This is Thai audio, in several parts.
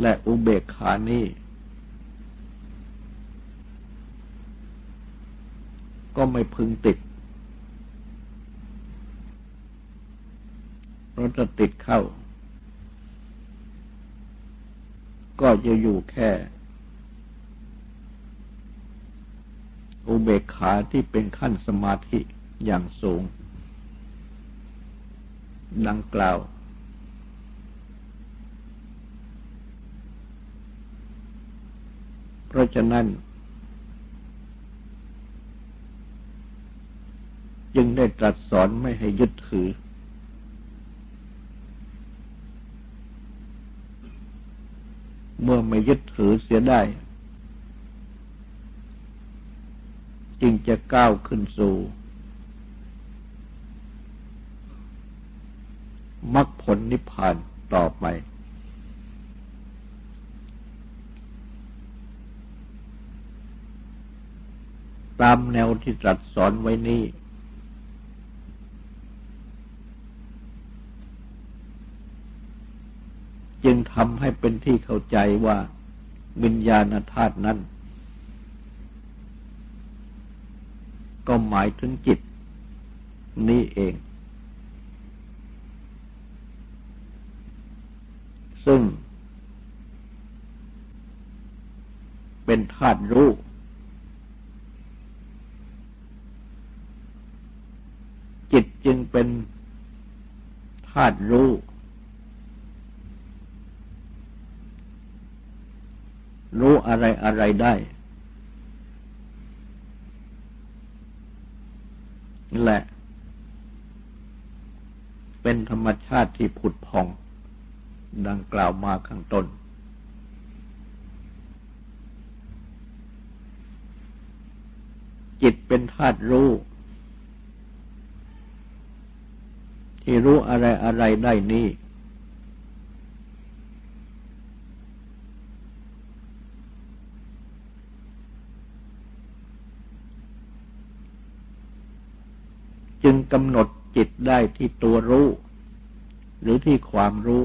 และอุเบกขานี้ก็ไม่พึงติด เพราะจะติดเข้า ก็จะอยู่แค่ อุเบกขาที่เป็นขั้นสมาธิอย่างสูง ดังกล่าว เพราะฉะนั้น จึงได้ตรัสสอนไม่ให้ยึดถือ เมื่อไม่ยึดถือเสียได้ จึงจะก้าวขึ้นสู่มรรคผลนิพพานต่อไป ตามแนวที่ตรัสสอนไว้นี้ จึงทำให้เป็นที่เข้าใจว่าวิญญาณธาตุนั้น ก็หมายถึงจิต นี้เอง ซึ่ง เป็นธาตุรู้ จิตจึงเป็นธาตุรู้ รู้อะไรอะไรได้และ เป็นธรรมชาติที่ผุดพอง ดังกล่าวมาข้างต้นจิตเป็นธาตุรู้ ที่รู้อะไรอะไรได้นี้ จึงกำหนดจิตได้ที่ตัวรู้ หรือที่ความรู้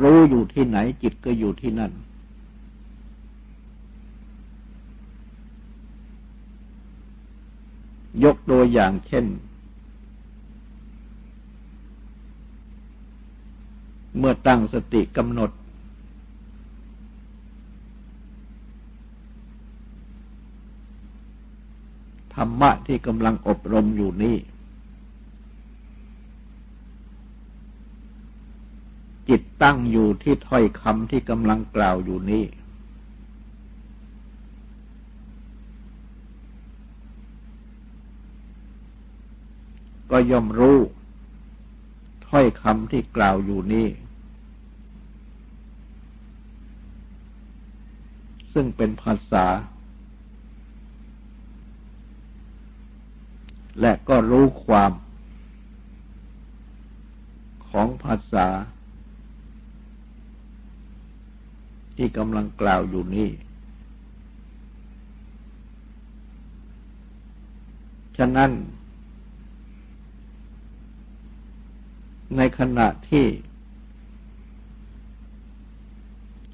รู้อยู่ที่ไหนจิตก็อยู่ที่นั่น ยกตัวอย่างเช่น เมื่อตั้งสติกำหนด ธรรมะที่กำลังอบรมอยู่นี้ จิตตั้งอยู่ที่ถ้อยคำที่กำลังกล่าวอยู่นี้ ก็ย่อมรู้ ถ้อยคำที่กล่าวอยู่นี้ ซึ่งเป็นภาษา และก็รู้ความ ของภาษา ที่กำลังกล่าวอยู่นี้ฉะนั้น ในขณะที่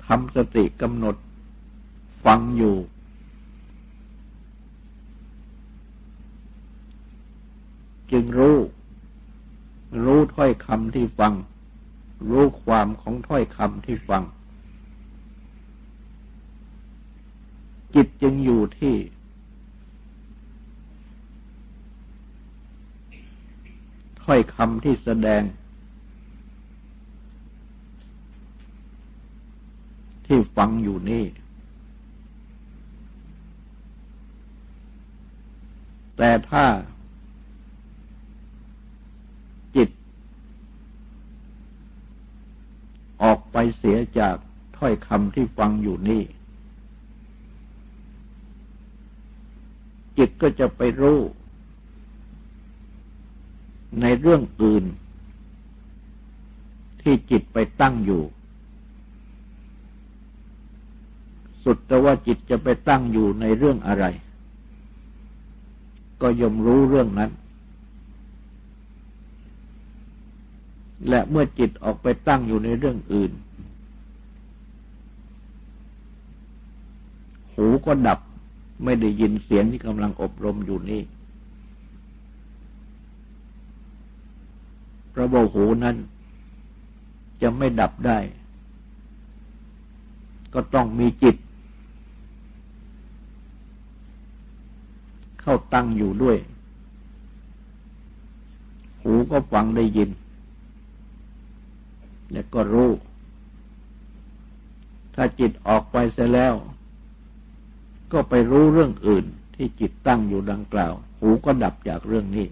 ทำสติกำหนดฟังอยู่ จึงรู้ รู้ถ้อยคำที่ฟัง รู้ความของถ้อยคำที่ฟัง จิตจึงอยู่ที่ถ้อยคำที่แสดง ที่ฟังอยู่นี่ แต่ถ้าจิต ออกไปเสียจากถ้อยคำที่ฟังอยู่นี่ จิตก็จะไปรู้ ในเรื่องอื่น ที่จิตไปตั้งอยู่ สุดแต่ว่าจิตจะไปตั้งอยู่ในเรื่องอะไร ก็ย่อมรู้เรื่องนั้น และเมื่อจิตออกไปตั้งอยู่ในเรื่องอื่น หูก็ดับไม่ได้ยินเสียงที่กำลังอบรมอยู่นี่ระบบหูนั้นจะไม่ดับได้ ก็ต้องมีจิต เข้าตั้งอยู่ด้วย หูก็ฟังได้ยิน และก็รู้ ถ้าจิตออกไปเสียแล้ว ก็ไปรู้เรื่องอื่นที่จิตตั้งอยู่ดังกล่าว หูก็ดับจากเรื่องนี้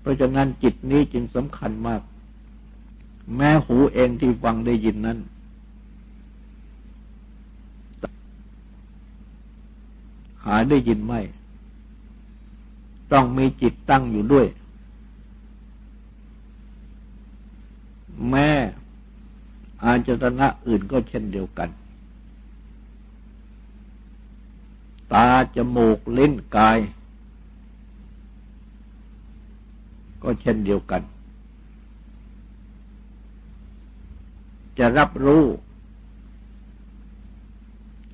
เพราะฉะนั้นจิตนี้จึงสำคัญมาก แม้หูเองที่ฟังได้ยินนั้นาได้ยินไม่ ต้องมีจิตตั้งอยู่ด้วย แม้อาจตนะอื่นก็เช่นเดียวกัน ตาจมูกลิ้นกาย ก็เช่นเดียวกัน จะรับรู้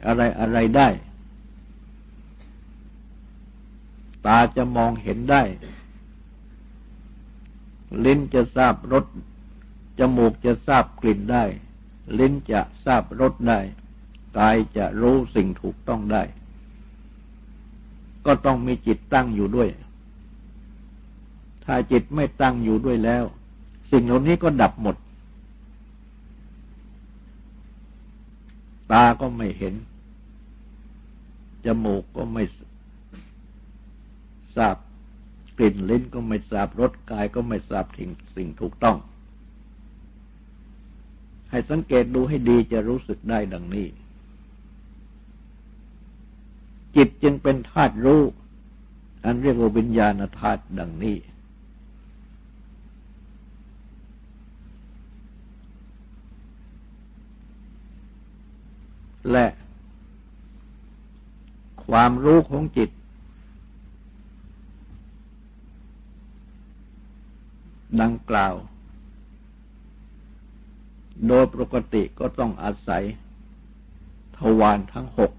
อะไรอะไรได้ ตาจะมองเห็นได้ ลิ้นจะทราบรส จมูกจะทราบกลิ่นได้ ลิ้นจะทราบรสได้ กายจะรู้สิ่งถูกต้องได้ ก็ต้องมีจิตตั้งอยู่ด้วย ถ้าจิตไม่ตั้งอยู่ด้วยแล้ว สิ่งเหล่านี้ก็ดับหมด ตาก็ไม่เห็น จมูกก็ไม่ ทราบกลิ่นลิ้นก็ไม่ทราบรสกายก็ไม่ทราบถึงสิ่งถูกต้อง ให้สังเกตดูให้ดีจะรู้สึกได้ดังนี้ จิตจึงเป็นธาตุรู้ อันเรียกว่าวิญญาณธาตุดังนี้ และความรู้ของจิต ดังกล่าว โดยปกติก็ต้องอาศัย ทวารทั้งหก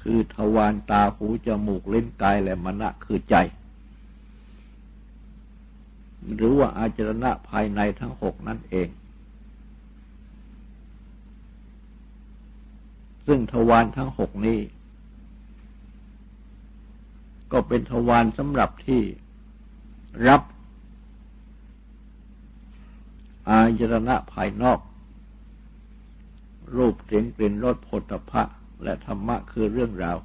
คือทวารตาหูจมูกเล่นกายและมณะคือใจ หรือว่าอาจรณะภายในทั้งหกนั่นเอง ซึ่งทวารทั้งหกนี้ก็เป็นทวารสำหรับที่ รับอายตนะภายนอก รูปเสียงกลิ่นรสผลพะและธรรมะคือเรื่องราว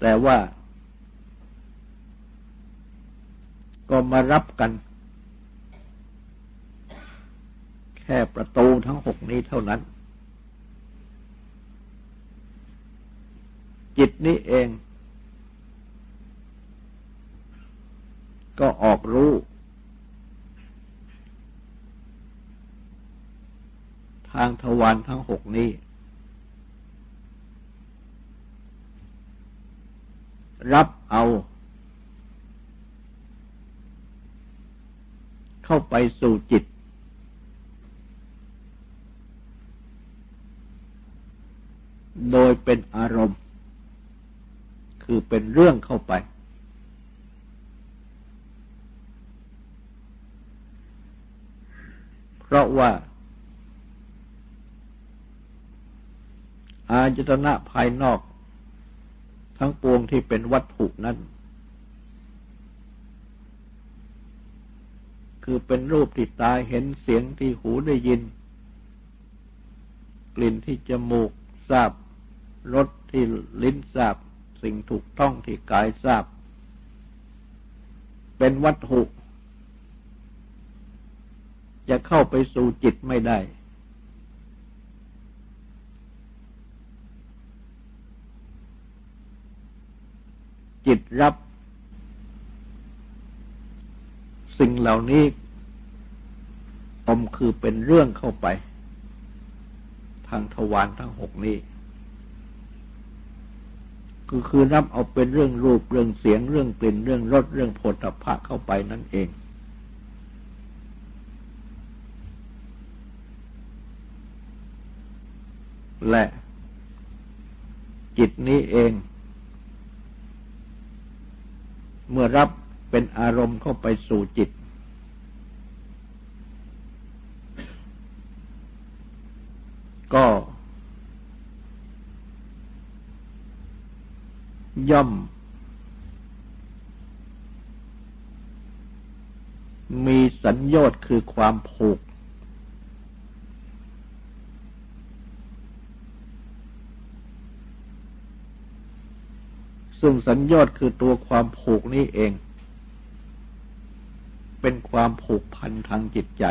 แต่ว่า ก็มารับกัน แค่ประตูทั้งหกนี้เท่านั้น จิตนี้เอง ก็ออกรู้ ทางทวารทั้งหกนี้ รับเอา เข้าไปสู่จิต โดยเป็นอารมณ์ คือเป็นเรื่องเข้าไป เพ ราะว่า อาจตนะภายนอก ทั้งปวงที่เป็นวัตถุนั้น คือเป็นรูปที่ตาเห็นเสียงที่หูได้ยิน กลิ่นที่จมูกทราบรสที่ลิ้นทราบ สิ่งถูกต้องที่กายทราบ เป็นวัตถุ จะเข้าไปสู่จิตไม่ได้ จิตรับ สิ่งเหล่านี้อมคือเป็นเรื่องเข้าไป ทางทวารทั้งหกนี้คือคือรับเอาเป็นเรื่องรูปเรื่องเสียงเรื่องกลิ่นเรื่องรสเรื่องโผฏฐัพพะเข้าไปนั่นเอง และจิตนี้เอง เมื่อรับเป็นอารมณ์เข้าไปสู่จิต ก็ย่อม มีสัญญอดคือความผูก ซึ่งสัญญอดคือตัวความผูกนี้เอง เป็นความผูกพันทางจิตใจ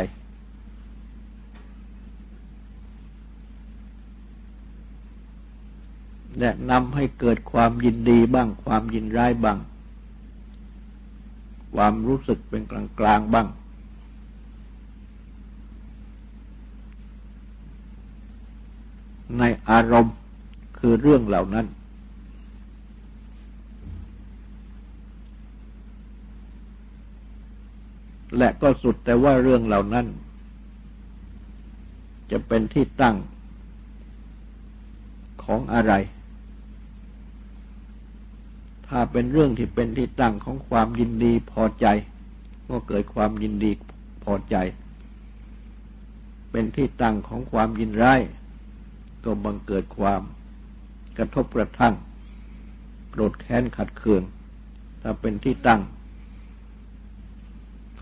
และนำให้เกิดความยินดีบ้าง ความยินร้ายบ้าง ความรู้สึกเป็นกลางกลางบ้าง ในอารมณ์คือเรื่องเหล่านั้น และก็สุดแต่ว่าเรื่องเหล่านั้น จะเป็นที่ตั้งของอะไร ถ้าเป็นเรื่องที่เป็นที่ตั้งของความยินดีพอใจ ก็เกิดความยินดีพอใจ เป็นที่ตั้งของความยินร้ายก็บังเกิดความกระทบกระทั่งโกรธแค้นขัดเคือง ถ้าเป็นที่ตั้ง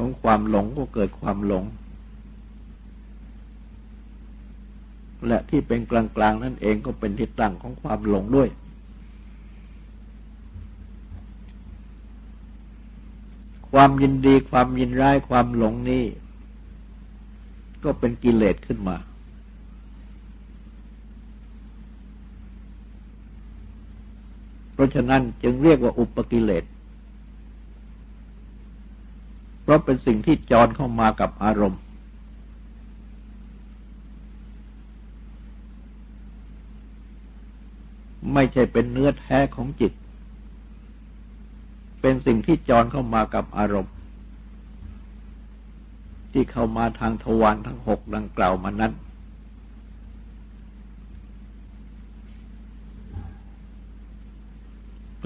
ของความหลงก็เกิดความหลง และที่เป็นกลางๆนั่นเองก็เป็นที่ตั้งของความหลงด้วย ความยินดีความยินร้ายความหลงนี้ ก็เป็นกิเลสขึ้นมาเพราะฉะนั้นจึงเรียกว่าอุปกิเลส ราะเป็นสิ่งที่จรเข้ามากับอารมณ์ ไม่ใช่เป็นเนื้อแท้ของจิต เป็นสิ่งที่จรเข้ามากับอารมณ์ ที่เข้ามาทางทวารทั้งหกดังกล่าวมานั้น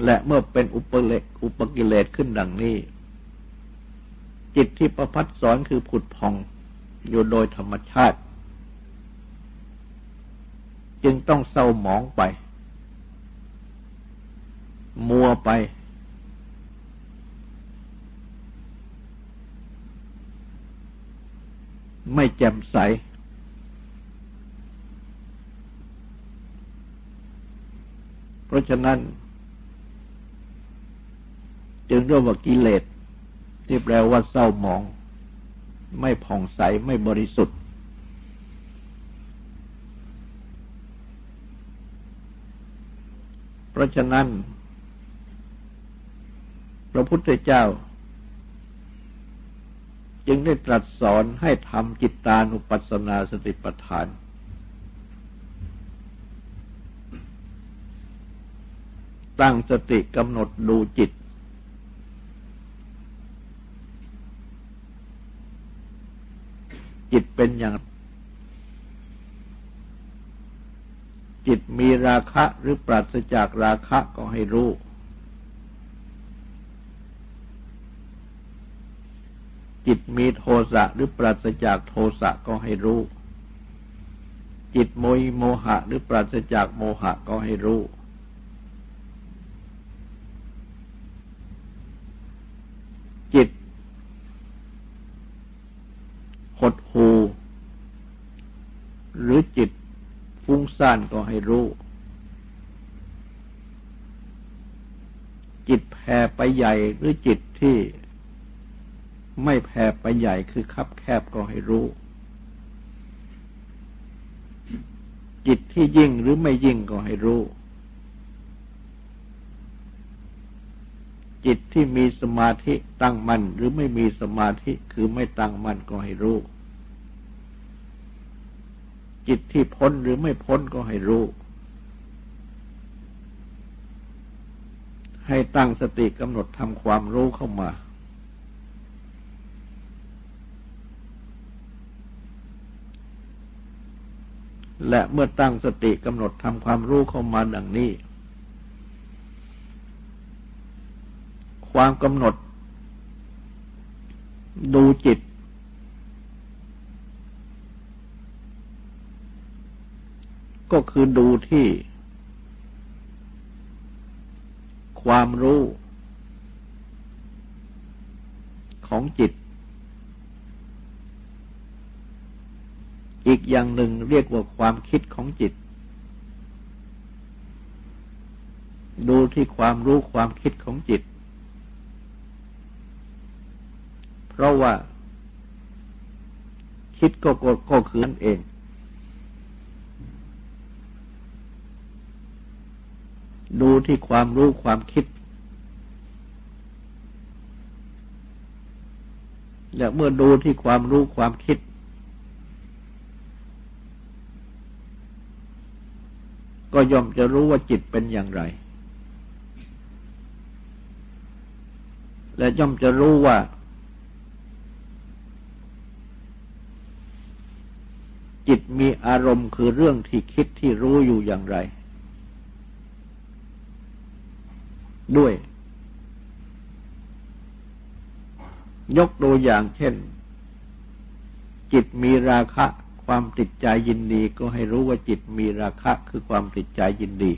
และเมื่อเป็นอุปเลกอุปกิเลสขึ้นดังนี้ จิตที่ประพัดสอนคือผุดพองอยู่โดยธรรมชาติ จึงต้องเศร้าหมองไป มัวไป ไม่แจ่มใส เพราะฉะนั้น จึงเรียกว่ากิเลส ที่แปลว่าเศร้าหมอง ไม่ผ่องใสไม่บริสุทธิ์ เพราะฉะนั้น พระพุทธเจ้า จึงได้ตรัสสอนให้ทำจิตตานุปัสสนาสติปัฏฐานตั้งสติกำหนดดูจิต จิตเป็นอย่าง จิตมีราคะหรือปราศจากราคะก็ให้รู้ จิตมีโทสะหรือปราศจากโทสะก็ให้รู้ จิตโมยโมหะหรือปราศจากโมหะก็ให้รู้ จิตหดหู หรือจิตานก็ให้รู้ จิตแผ่ไปใหญ่หรือจิตที่ไม่แผ่ไปใหญ่คือคับแคบก็ให้รู้ จิตที่ยิ่งหรือไม่ยิ่งก็ให้รู้ จิตที่มีสมาธิตั้งมั่นหรือไม่มีสมาธิคือไม่ตั้งมั่นก็ให้รู้ จิตที่พ้นหรือไม่พ้นก็ให้รู้ ให้ตั้งสติกำหนดทำความรู้เข้ามา และเมื่อตั้งสติกำหนดทำความรู้เข้ามาดังนี้ ความกำหนดดูจิต ก็คือดูที่ ความรู้ ของจิต อีกอย่างหนึ่งเรียกว่าความคิดของจิต ดูที่ความรู้ความคิดของจิต เพราะว่า คิดก็ก็คือนั่นเอง ดูที่ความรู้ความคิด และเมื่อดูที่ความรู้ความคิด ก็ย่อมจะรู้ว่าจิตเป็นอย่างไร และย่อมจะรู้ว่าจิตมีอารมณ์คือเรื่องที่คิดที่รู้อยู่อย่างไร ด้วย ยกตัวอย่างเช่น จิตมีราคะ ความติดใจยินดี ก็ให้รู้ว่าจิตมีราคะคือความติดใจยินดี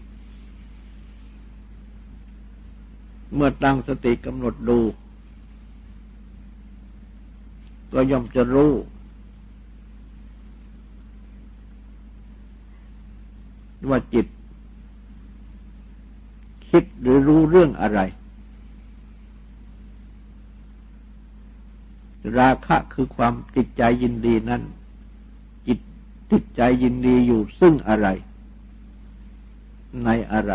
เมื่อตั้งสติกำหนดดู ก็ย่อมจะรู้ว่าจิต คิดหรือรู้เรื่องอะไร ราคะคือความติดใจยินดีนั้น จิตติดใจยินดีอยู่ซึ่งอะไร ในอะไร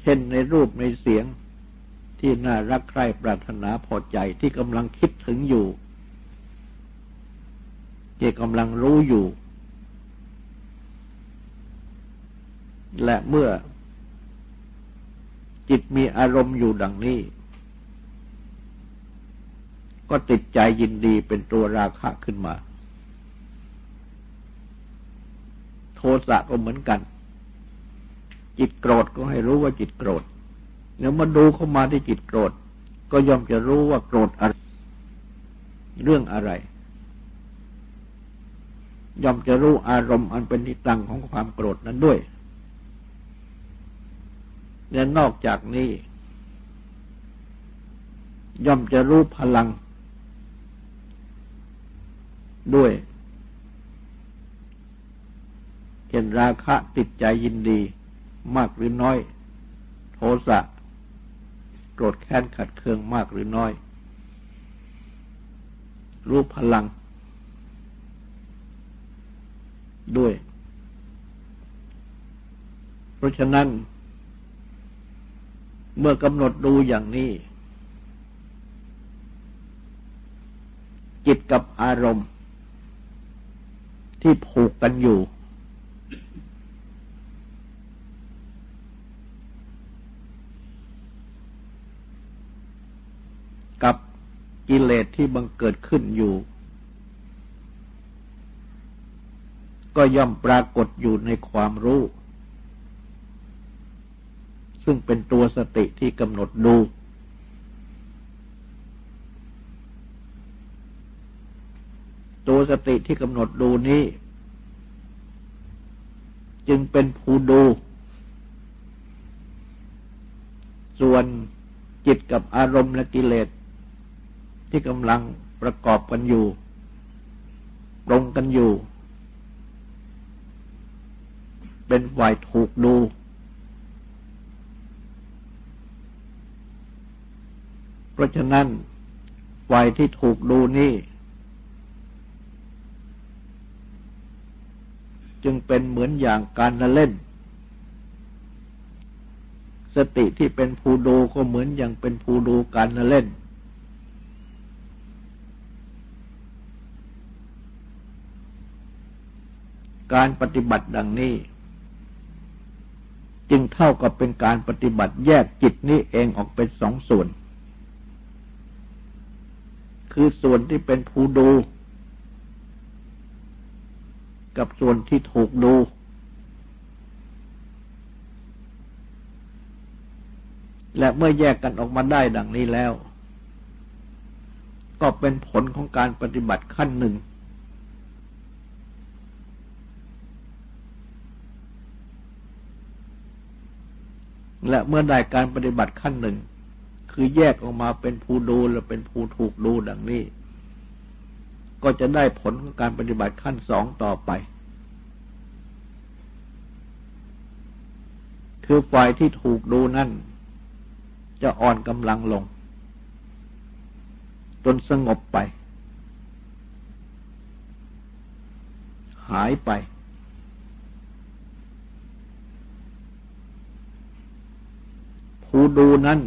เช่นในรูปในเสียงที่น่ารักใคร่ปรารถนาพอใจที่กำลังคิดถึงอยู่ที่กำลังรู้อยู่ และเมื่อจิตมีอารมณ์อยู่ดังนี้ ก็ติดใจยินดีเป็นตัวราคะขึ้นมา โทสะก็เหมือนกัน จิตโกรธก็ให้รู้ว่าจิตโกรธเดี๋ยวมาดูเข้ามาที่จิตโกรธ ก็ย่อมจะรู้ว่าโกรธอะไรเรื่องอะไร ย่อมจะรู้อารมณ์อันเป็นที่ตั้งของความโกรธนั้นด้วย และนอกจากนี้ ย่อมจะรู้พลัง ด้วยเห็นราคะติดใจยินดี มากหรือน้อย โทสะโกรธแค้นขัดเคืองมากหรือน้อย รู้พลัง ด้วย เพราะฉะนั้น เมื่อกำหนดดูอย่างนี้ จิตกับอารมณ์ ที่ผูกกันอยู่ กับกิเลสที่บังเกิดขึ้นอยู่ ก็ย่อมปรากฏอยู่ในความรู้ ซึ่งเป็นตัวสติที่กำหนดดู ตัวสติที่กำหนดดูนี้ จึงเป็นผู้ดู ส่วนจิตกับอารมณ์และกิเลส ที่กำลังประกอบกันอยู่ตรงกันอยู่ เป็นฝ่ายถูกดู เพราะฉะนั้นฝ่ายที่ถูกดูนี่ จึงเป็นเหมือนอย่างการละเล่น สติที่เป็นผู้ดูก็เหมือนอย่างเป็นผู้ดูการละเล่น การปฏิบัติดังนี้จึงเท่ากับเป็นการปฏิบัติแยกจิตนี้เองออกเป็นสองส่วน คือส่วนที่เป็นผู้ดู กับส่วนที่ถูกดู และเมื่อแยกกันออกมาได้ดังนี้แล้ว ก็เป็นผลของการปฏิบัติขั้นหนึ่ง และเมื่อได้การปฏิบัติขั้นหนึ่ง คือแยกออกมาเป็นผู้ดูและเป็นผู้ถูกดูดังนี้ ก็จะได้ผลของการปฏิบัติขั้นสองต่อไป คือฝ่ายที่ถูกดูนั่น จะอ่อนกำลังลงจนสงบไป หายไป ผู้ดูนั้น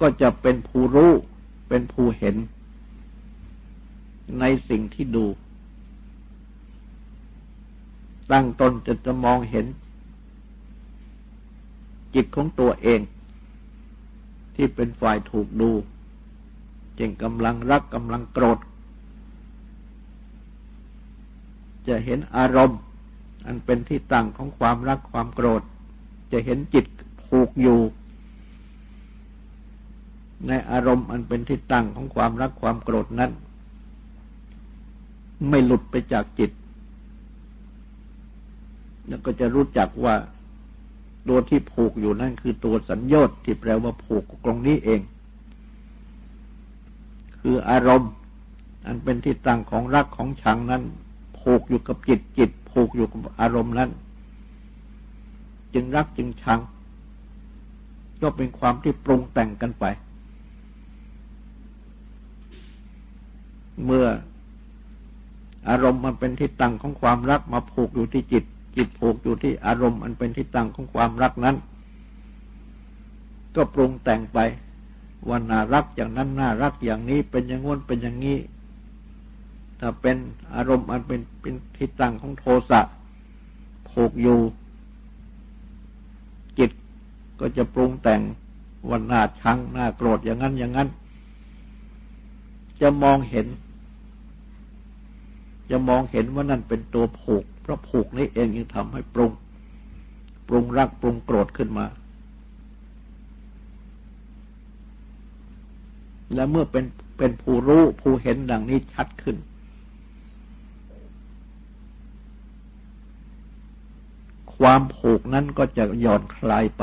ก็จะเป็นผู้รู้ เป็นผู้เห็น ในสิ่งที่ดู ตั้งตนจะจะมองเห็น จิตของตัวเอง ที่เป็นฝ่ายถูกดูจึงกำลังรักกำลังโกรธ จะเห็นอารมณ์ อันเป็นที่ตั้งของความรักความโกรธ จะเห็นจิตผูกอยู่ ในอารมณ์อันเป็นที่ตั้งของความรักความโกรธนั้น ไม่หลุดไปจากจิต แล้วก็จะรู้จักว่าตัวที่ผูกอยู่นั่นคือตัวสัญญต์ที่แปลว่าผูกตรงนี้เอง คืออารมณ์ อันเป็นที่ตั้งของรักของชังนั้น ผูกอยู่กับจิตจิต ผูกอยู่กับอารมณ์นั้น จึงรักจึงชัง ก็เป็นความที่ปรุงแต่งกันไป เมื่ออารมณ์มันเป็นที่ตั้งของความรักมาผูกอยู่ที่จิต จิตผูกอยู่ที่อารมณ์มันเป็นที่ตั้งของความรักนั้น ก็ปรุงแต่งไปว่าน่ารักอย่างนั้นน่ารักอย่างนี้เป็นอย่างง้นเป็นอย่างนี้ ถ้าเป็นอารมณ์อันเป็นเป็นที่ตั้งของโทสะผูกอยู่ จิตก็จะปรุงแต่งวันหน้าชังน้าโกรธอย่างนั้นอย่างนั้น จะมองเห็น จะมองเห็นว่านั่นเป็นตัวผูก เพราะผูกนี้เองยังทำให้ปรุง ปรุงรักปรุงโกรธขึ้นมา และเมื่อเป็นเป็นผู้รู้ผู้เห็นดังนี้ชัดขึ้น ความผูกนั้นก็จะหย่อนคลายไป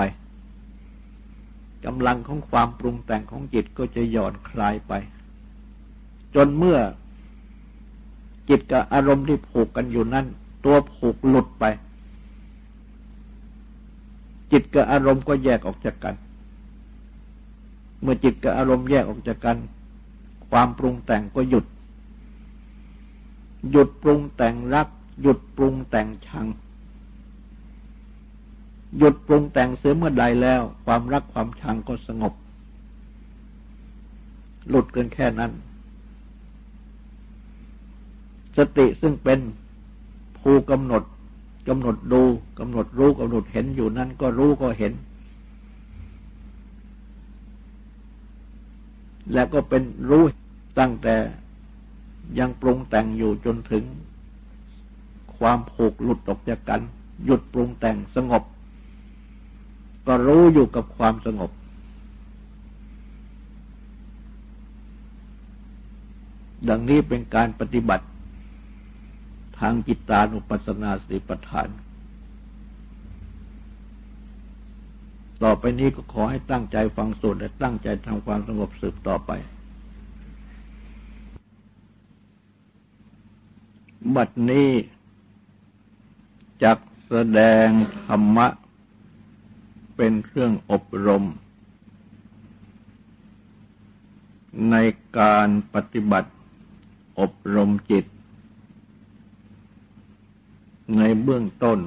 กำลังของความปรุงแต่งของจิตก็จะหย่อนคลายไป จนเมื่อ จิตกับอารมณ์ที่ผูกกันอยู่นั้น ตัวผูกหลุดไป จิตกับอารมณ์ก็แยกออกจากกัน เมื่อจิตกับอารมณ์แยกออกจากกัน ความปรุงแต่งก็หยุด หยุดปรุงแต่งรัก หยุดปรุงแต่งชัง หยุดปรุงแต่งเสียเมื่อใดแล้ว ความรักความชังก็สงบ หลุดเกินแค่นั้น สติซึ่งเป็นผู้กำหนดกำหนดดูกำหนดรู้กำหนดเห็นอยู่นั้นก็รู้ก็เห็น และก็เป็นรู้ตั้งแต่ยังปรุงแต่งอยู่จนถึง ความผูกหลุดออกจากกัน หยุดปรุงแต่งสงบ ก็รู้อยู่กับความสงบ ดังนี้เป็นการปฏิบัติ ทางจิตตานุปัสสนาสติปัฏฐาน ต่อไปนี้ก็ขอให้ตั้งใจฟังสวดและตั้งใจทำความสงบสืบต่อไป บัดนี้จักแสดงธรรมะ เป็นเครื่องอบรม ในการปฏิบัติอบรมจิต ในเบื้องต้น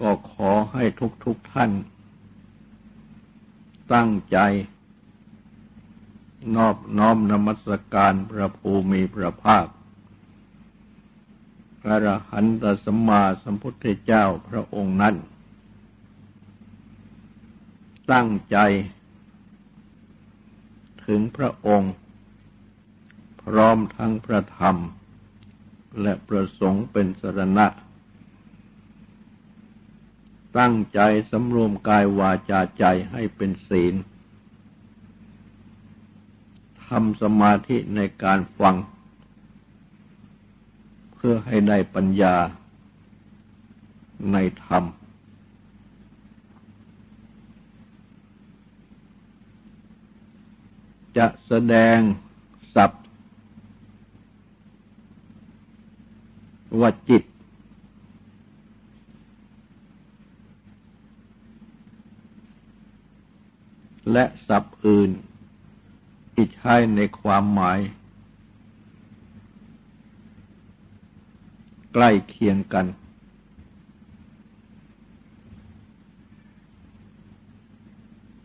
ก็ขอให้ทุกๆทท่าน ตั้งใจ นอบน้อมนมัสการพระภูมิพระภาค พระรหันตสมมาสัมพุทธเจ้าพระองค์นั้น ตั้งใจ ถึงพระองค์ พร้อมทั้งพระธรรม และประสงค์เป็นสรณะ ตั้งใจสำรวมกายวาจาใจให้เป็นศีลทำสมาธิในการฟัง เพื่อให้ได้ปัญญาในธรรม จะแสดงสับ ว่าจิต และสับอื่นที่ใช้ในความหมาย ใกล้เคียงกัน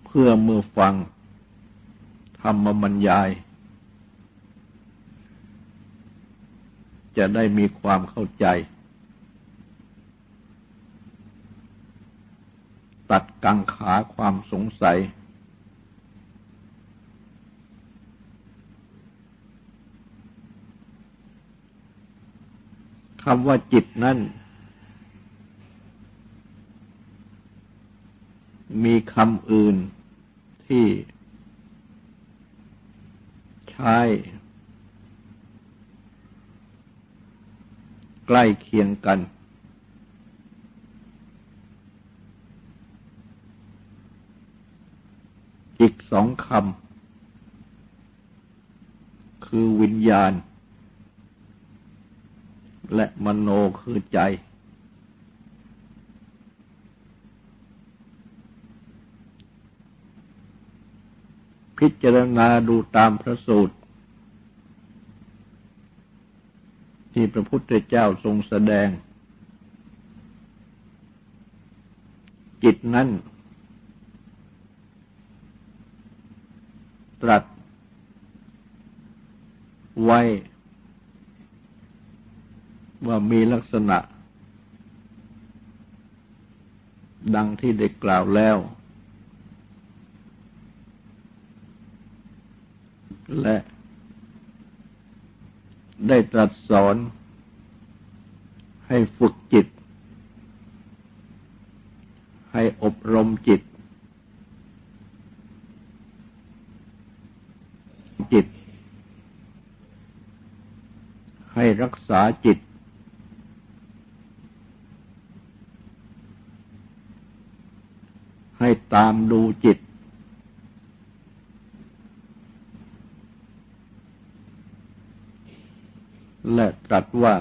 เพื่อเมื่อฟังธรรมบรรยาย จะได้มีความเข้าใจ ตัดกังขาความสงสัย คำว่าจิตนั้นมีคำอื่นที่ใช้ ใกล้เคียงกัน อีกสองคำ คือวิญญาณ และมโนคือใจ พิจารณาดูตามพระสูตร ที่พระพุทธเจ้าทรงแสดง จิตนั้น ตรัสไว้ ว่ามีลักษณะ ดังที่ได้กล่าวแล้ว และ ได้ตรัสสอน ให้ฝึกจิต ให้อบรมจิต จิต ให้รักษาจิต ให้ตามดูจิต และตรัสว่า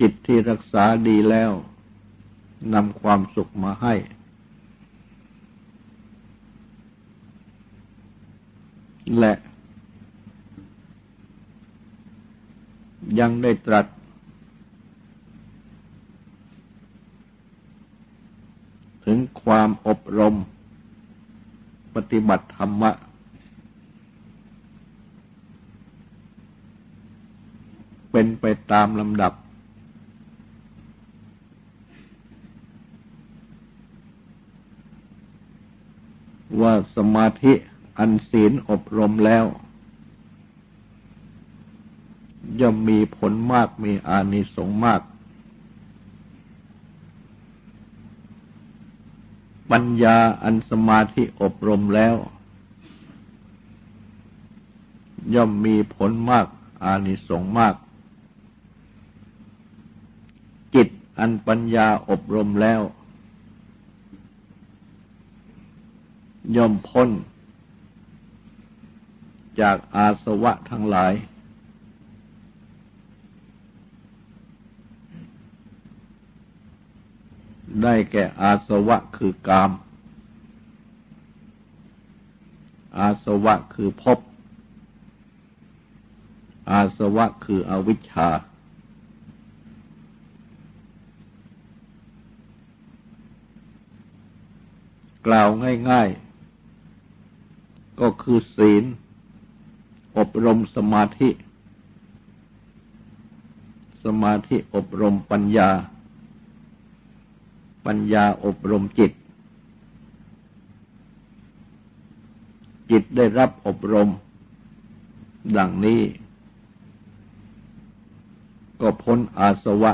จิตที่รักษาดีแล้วนำความสุขมาให้ และยังได้ตรัส ถึงความอบรม ปฏิบัติธรรมะ เป็นไปตามลำดับ ว่าสมาธิอันศีลอบรมแล้ว ย่อมมีผลมากมีอานิสงส์มาก ปัญญาอันสมาธิอบรมแล้ว ย่อมมีผลมากอานิสงส์มาก จิต อันปัญญาอบรมแล้ว ย่อมพ้น จากอาสวะทั้งหลาย ได้แก่อาสวะคือกาม อาสวะคือภพอาสวะคืออวิชชา กล่าวง่ายๆ ก็คือศีล อบรมสมาธิ สมาธิอบรมปัญญา ปัญญาอบรมจิต จิตได้รับอบรม ดังนี้ ก็พ้นอาสวะ